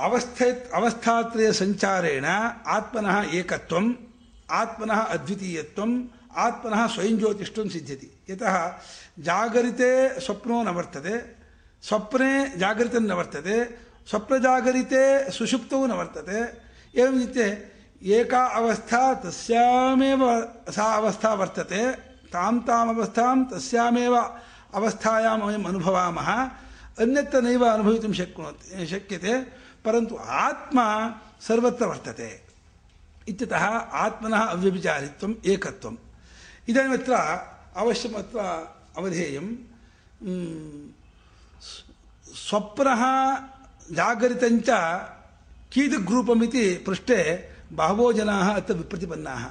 अवस्थे अवस्थात्रयसञ्चारेण आत्मनः एकत्वम्, आत्मनः अद्वितीयत्वम्, आत्मनः स्वयं ज्योतिष्ठं सिद्ध्यति। यतः जागरिते स्वप्नो न वर्तते, स्वप्ने जागरितं न वर्तते स्वप्नजागरिते सुषुप्तौ न वर्तते। एवमित्युक्ते एका अवस्था तस्यामेव सा अवस्था वर्तते तां ताम् तस्यामेव अवस्थायां वयम् अनुभवामः, अन्यत्र नैव अनुभवितुं शक्नोति शक्यते। परन्तु आत्मा सर्वत्र वर्तते। इत्यतः आत्मनः अव्यभिचारित्वम् एकत्वम्। इदानीमत्र अवश्यम् अत्र अवधेयं स्वप्नः जागरितञ्च कीदृग्रूपमिति पृष्टे बहवो जनाः अत्र विप्रतिपन्नाः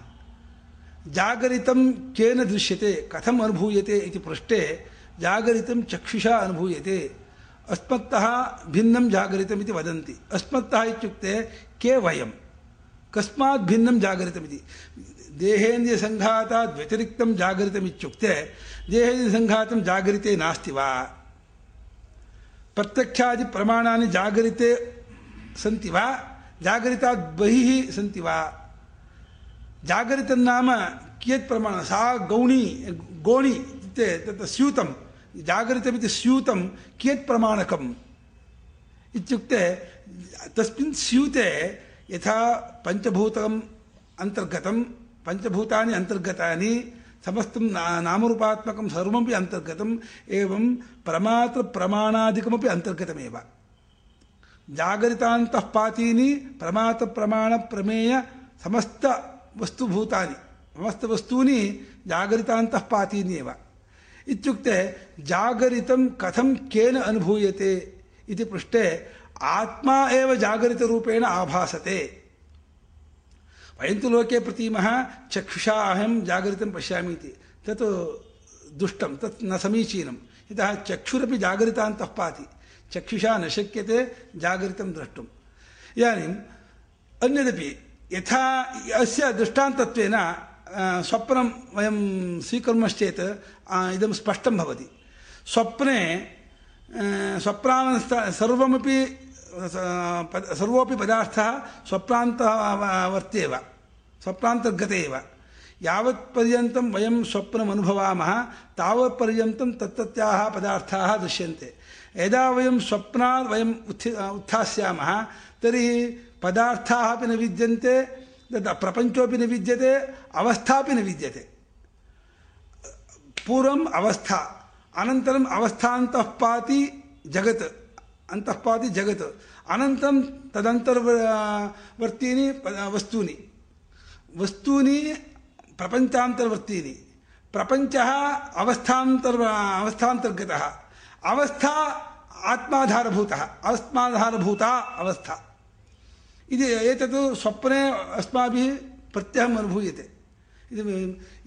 जागरितं केन दृश्यते, कथम् अनुभूयते इति पृष्टे जागरितं चक्षुषा अनुभूयते। अस्मत्तः भिन्नं जागरितमिति वदन्ति। अस्मत्तः इत्युक्ते के वयं कस्मात् भिन्नं जागरितमिति। देहेन्द्रियसङ्घातात् व्यतिरिक्तं जागरितमित्युक्ते, देहेन्द्रियसङ्घातं जागरिते नास्ति वा? प्रत्यक्षादिप्रमाणानि जागरिते सन्ति वा? जागरितात् बहिः सन्ति वा? जागरितं नाम कियत् प्रमाणं? सा गौणी, गोणि इत्युक्ते तत्र स्यूतं जागरितमिति स्यूतं कियत् प्रमाणकम्? इत्युक्ते तस्मिन् स्यूते यथा पञ्चभूतम् अन्तर्गतं पञ्चभूतानि अन्तर्गतानि, समस्तं नामरूपात्मकं सर्वमपि अन्तर्गतम्, एवं प्रमात्रप्रमाणादिकमपि अन्तर्गतमेव। जागरितान्तः पातीनि प्रमात्रप्रमाणप्रमेय समस्त वस्तुभूतानि समस्तवस्तूनि जागरितान्तः पातीनि एव। इत्युक्ते जागरितं कथं केन अनुभूयते इति पृष्टे आत्मा एव जागरितरूपेण आभासते। वयं तु लोके प्रतीमः चक्षुषा अहं जागरितं पश्यामि इति तत् दुष्टं, तत् न समीचीनं यतः चक्षुरपि जागरितान्तः पाति। चक्षुषा न शक्यते, जागरितं द्रष्टुम्। इदानीम् अन्यदपि यथा, अस्य दृष्टान्तत्वेन स्वप्नं वयं स्वीकुर्मश्चेत् इदं स्पष्टं भवति स्वप्ने स्वप्नावस्था सर्वमपि सर्वोपि पदार्थः स्वप्नान्तः वर्त्येव स्वप्नान्तर्गते एव यावत्पर्यन्तं वयं स्वप्नम् अनुभवामः तावत्पर्यन्तं तत्तत्याः पदार्थाः दृश्यन्ते यदा वयं स्वप्नात् वयम् उत्थि उत्थास्यामः तर्हि पदार्थाः अपि न विद्यन्ते तद् प्रपञ्चोपि न विद्यते, अवस्थापि न विद्यते। पूर्वम् अवस्था, अनन्तरम् अवस्थान्तः पाति जगत् अन्तः पाति जगत्, अनन्तरं तदन्तर्वर्तीनि, वस्तूनि। वस्तूनि प्रपञ्चान्तर्वर्तीनि। प्रपञ्चः अवस्थान्तर्, अवस्थान्तर्गतः। अवस्था आत्माधारभूतः अस्माधारभूता अवस्था। इति एतत् स्वप्ने अस्माभिः प्रत्यहम् अनुभूयते।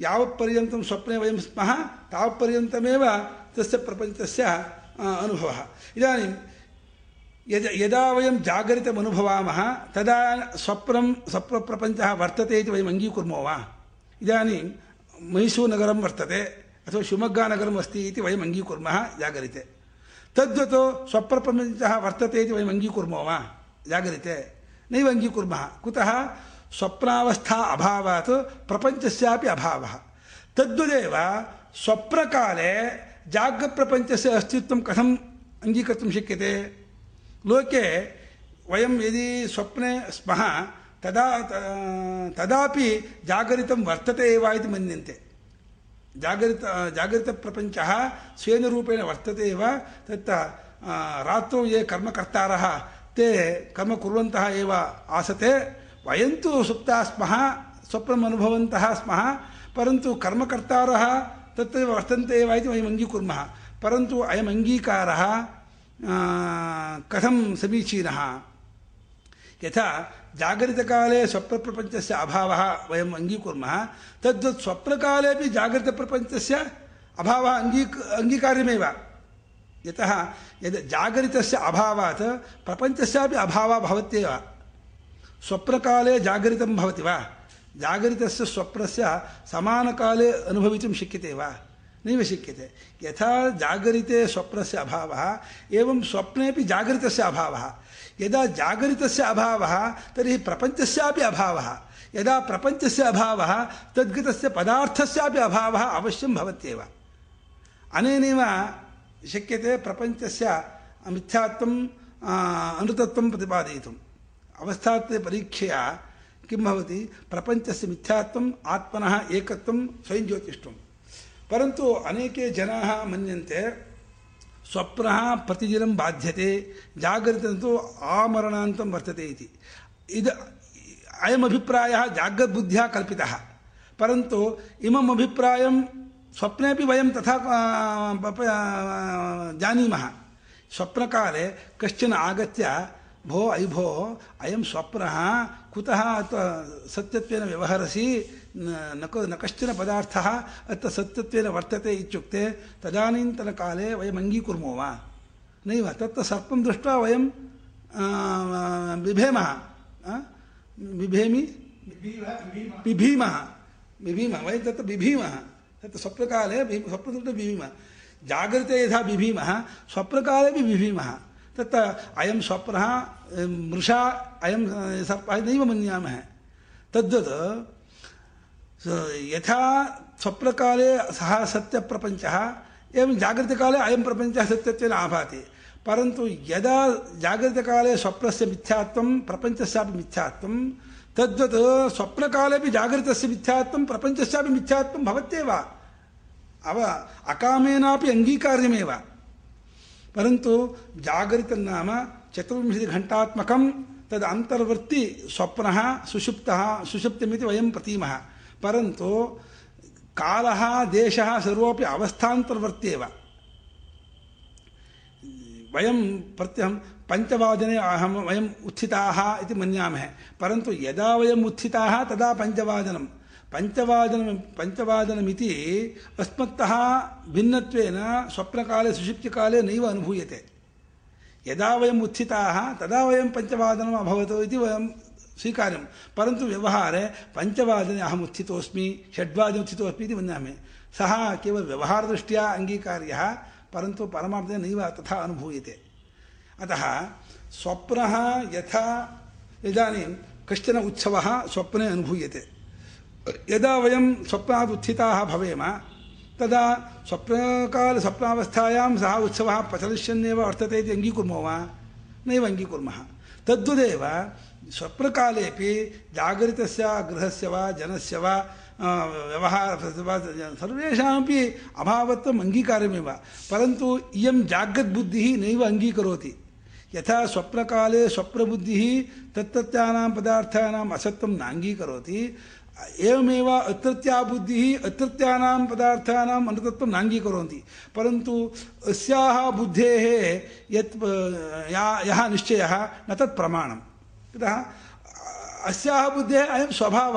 यावत्पर्यन्तं स्वप्ने वयं स्मः तावत्पर्यन्तमेव तस्य प्रपञ्चस्य अनुभवः। इदानीं यदा यदा वयं जागरितम् अनुभवामः, तदा स्वप्नं, स्वप्नप्रपञ्चः वर्तते इति वयम् अङ्गीकुर्मो वा? इदानीं मैसूरुनगरं वर्तते, अथवा शिवमोग्गानगरम् अस्ति इति वयम् अङ्गीकुर्मः जागरिते। तद्वत् स्वप्रपञ्चः वर्तते इति वयम् अङ्गीकुर्मो वा? जागरिते। नैव अङ्गीकुर्मः कुतः? स्वप्नावस्था अभावात्, प्रपञ्चस्यापि अभावः। तद्वदेव स्वप्नकाले जाग्रप्रपञ्चस्य अस्तित्वं कथम् अङ्गीकर्तुं शक्यते? लोके वयं यदि स्वप्ने स्मः, तदा तदापि जागरितं वर्तते एव इति मन्यन्ते। जागरित, जागरितप्रपञ्चः स्वेन रूपेण वर्तते एव, तत्र रात्रौ ये कर्मकर्तारः ते कर्म कुर्वन्तः एव आसते। वयं तु सुप्ताः स्मः, स्वप्नम् अनुभवन्तः स्मः, परन्तु कर्मकर्तारः तत्रैव वर्तन्ते एव इति वयम् अङ्गीकुर्मः। परन्तु अयम् अङ्गीकारः कथं समीचीनः? यथा जागरितकाले स्वप्नप्रपञ्चस्य अभावः वयम् अङ्गीकुर्मः, तद्वत् स्वप्नकालेपि जागरितप्रपञ्चस्य अभावः अङ्गी अङ्गीकार्यमेव। यतः यद् जागरितस्य अभावात् प्रपञ्चस्यापि अभावः भवत्येव। स्वप्नकाले जागरितं भवति वा? जागरितस्य स्वप्नस्य समानकाले अनुभवितुं शक्यते वा? नैव शक्यते। यथा जागरिते स्वप्नस्य अभावः, एवं स्वप्नेपि जागरितस्य अभावः। यदा जागरितस्य अभावः, तर्हि प्रपञ्चस्यापि अभावः। यदा प्रपञ्चस्य अभावः, तद्गतस्य पदार्थस्यापि अभावः अवश्यं भवत्येव। अनेनैव शक्यते प्रपञ्चस्य मिथ्यात्वम् अनृतत्वं प्रतिपादयितुम् अवस्थात्रयपरीक्षया किं भवति? प्रपञ्चस्य मिथ्यात्वम् आत्मनः एकत्वं स्वयं ज्योतिष्ठं परन्तु अनेके जनाः मन्यन्ते, स्वप्नः प्रतिदिनं बाध्यते जागरितं तु आमरणान्तं वर्तते इति। इद, अयमभिप्रायः जाग्रद्बुद्ध्या कल्पितः। परन्तु इमम् अभिप्रायं स्वप्नेपि वयं तथा जानीमः। स्वप्नकाले कश्चन आगत्य भो अयि भो अयं स्वप्नः कुतः सत्यत्वेन व्यवहरसि न न कश्चन पदार्थः अत्र सत्यत्वेन वर्तते इत्युक्ते तदानीन्तनकाले वयम् अङ्गीकुर्मो वा? नैव तत्र सर्पं दृष्ट्वा वयं बिभेमः। बिभेमि? बिभीमः बिभीमः। वयं तत्र बिभीमः। तत्र स्वप्नकाले स्वप्नदृष्टे बिभीमः जागृते यथा बिभीमः स्वप्नकालेपि बिभीमः तत्र अयं स्वप्नः मृषा, अयं सर्पः नैव मन्यामः तद्वत् यथा स्वप्नकाले सः सत्यप्रपञ्चः, एवं जागृतकाले अयं प्रपञ्चः सत्यत्वेन आभाति। परन्तु यदा जागृतकाले स्वप्नस्य मिथ्यात्वं, प्रपञ्चस्यापि मिथ्यात्वं तद्वत् स्वप्नकालेपि जागृतस्य मिथ्यात्वं प्रपञ्चस्यापि मिथ्यात्वं भवत्येव। अव अकामेनापि अङ्गीकार्यमेव। परन्तु जागरितं नाम चतुर्विंशतिघण्टात्मकं तद् अन्तर्वर्ति स्वप्नः, सुषुप्तः, सुषुप्तिमिति वयं प्रतीमः। परन्तु कालः, देशः सर्वोपि अवस्थान्तर्वर्त्येव वयं प्रत्यहं पञ्चवादने अहं वयम् उत्थिताः इति मन्यामहे। परन्तु यदा वयम् उत्थिताः, तदा पञ्चवादनं पञ्चवादनं पञ्चवादनमिति अस्मत्तः भिन्नत्वेन स्वप्नकाले, सुषुप्तिकाले नैव अनुभूयते। यदा वयम् उत्थिताः, तदा वयं पञ्चवादनम् अभवत् इति वयं स्वीकार्यं। परन्तु व्यवहारे पञ्चवादने अहम् उत्थितोऽस्मि, षड्वादने उत्थितोऽस्मि इति मन्यामि सः केवल व्यवहारदृष्ट्या अङ्गीकार्यः, परन्तु परमार्थेन नैव तथा अनुभूयते। अतः स्वप्नः यथा, इदानीं कश्चन उत्सवः स्वप्ने अनुभूयते। यदा वयं स्वप्नात् उत्थिताः भवेम, तदा स्वप्नकाल स्वप्नावस्थायां सः उत्सवः प्रचलिष्यन्नेव वर्तते इति अङ्गीकुर्मो वा? नैव अङ्गीकुर्मः। तद्वदेव स्वप्नकालेपि जागरितस्य, गृहस्य वा, जनस्य वा व्यवहारस्य वा, सर्वेषामपि अभावत्वम् अङ्गीकारमेव परन्तु इयं जाग्रद्बुद्धिः नैव अङ्गीकरोति। यथा स्वप्नकाले स्वप्नबुद्धिः तत्तत्यानां पदार्थानाम् असत्त्वं नाङ्गीकरोति। एवमेव अत्रत्या बुद्धिः अत्रत्यानां पदार्थानाम् अनृतत्वं नाङ्गीकुर्वन्ति परन्तु अस्याः बुद्धेः यत् या, यः निश्चयः न तत् प्रमाणम्। यतः अस्याः बुद्धेः अयं स्वभावः